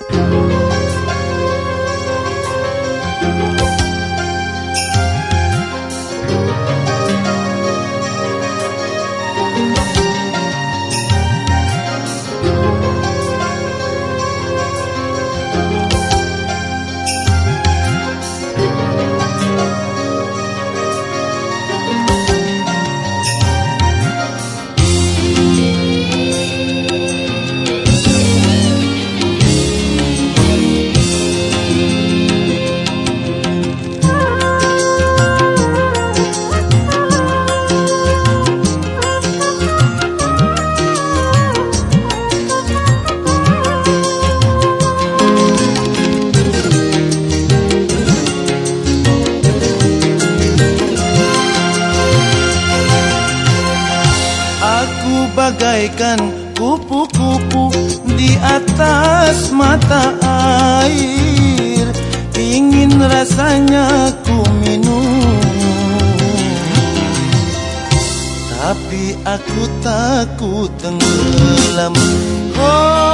you. Bagaikan kupu-kupu di atas mata air. Ingin rasanya ku minum. Tapi aku takut tenggelam. Oh,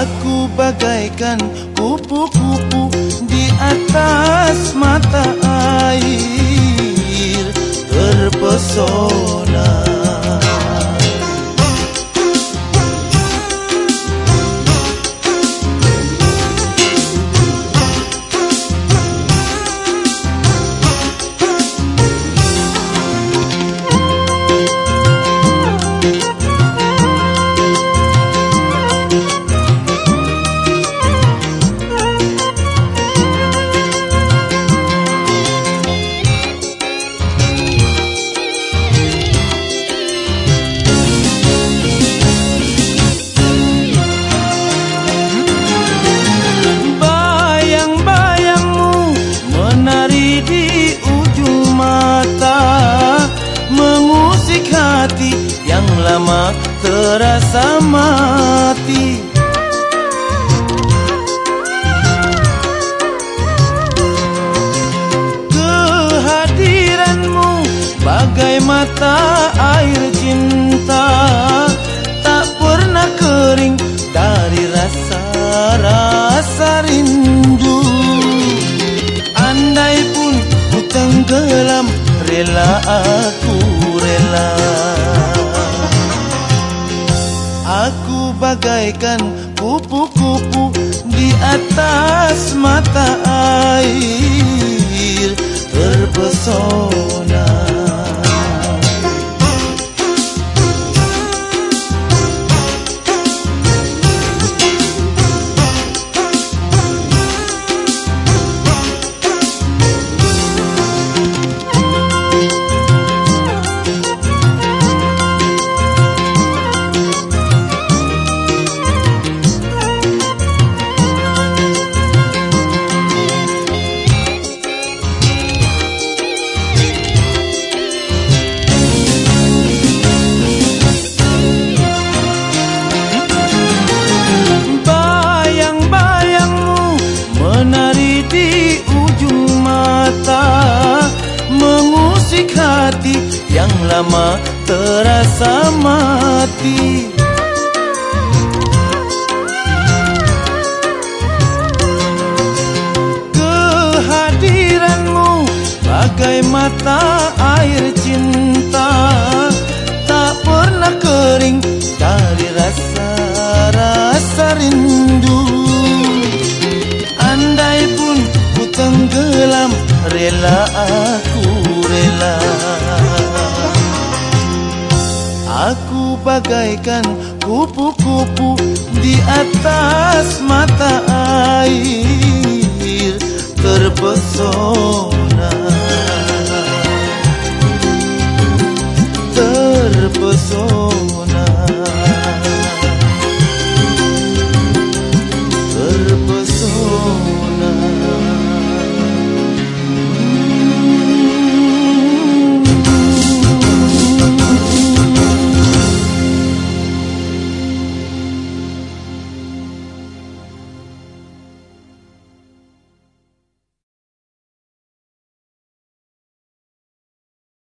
Aku bagaikan kupu-kupu terasa mati. Kehadiranmu bagai mata air cinta. Tak pernah kering bagaikan kupu-kupu di atas mata air terpesona. Hati yang lama terasa mati rela aku rela. Aku bagaikan kupu-kupu di atas mata air terpesona. Terpesona